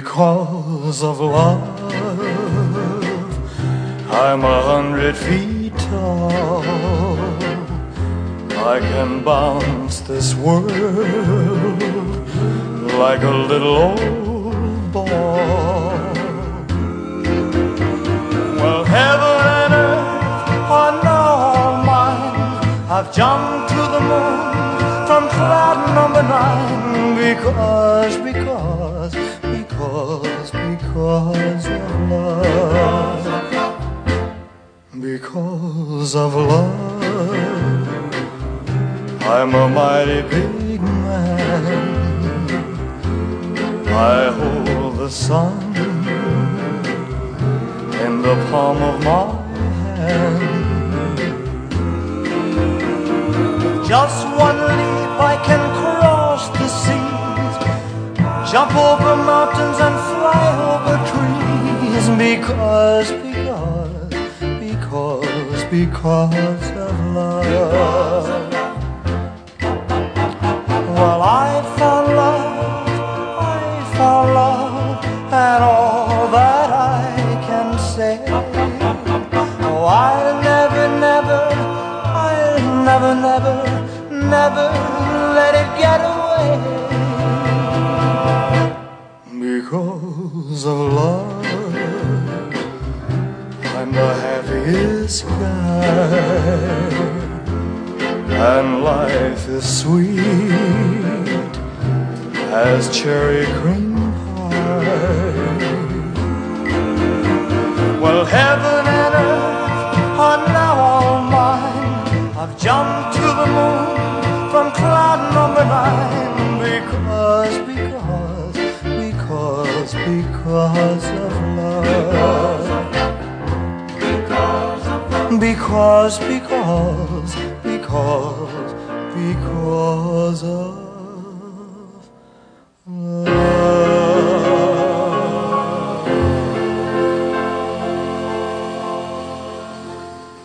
Because of love, I'm a hundred feet tall. I can bounce this world like a little old ball. Well, heaven and earth are now mine. I've jumped to the moon from cloud number nine because, because, because, because of love. Because of love. I'm a mighty big man. I hold the sun in the palm of my hand. Just one jump over mountains, and fly over trees. Because, because, because, because of love. Well, I found love, I found love, and all that I can say. Oh, I'll never, never, I'll never, never, never let it get away. Because of love, I'm the happiest guy and life is sweet as cherry cream pie. Well, heaven and earth are now all mine. I've jumped to the moon from cloud number nine because, because, because, because of love. Because, because, because, because of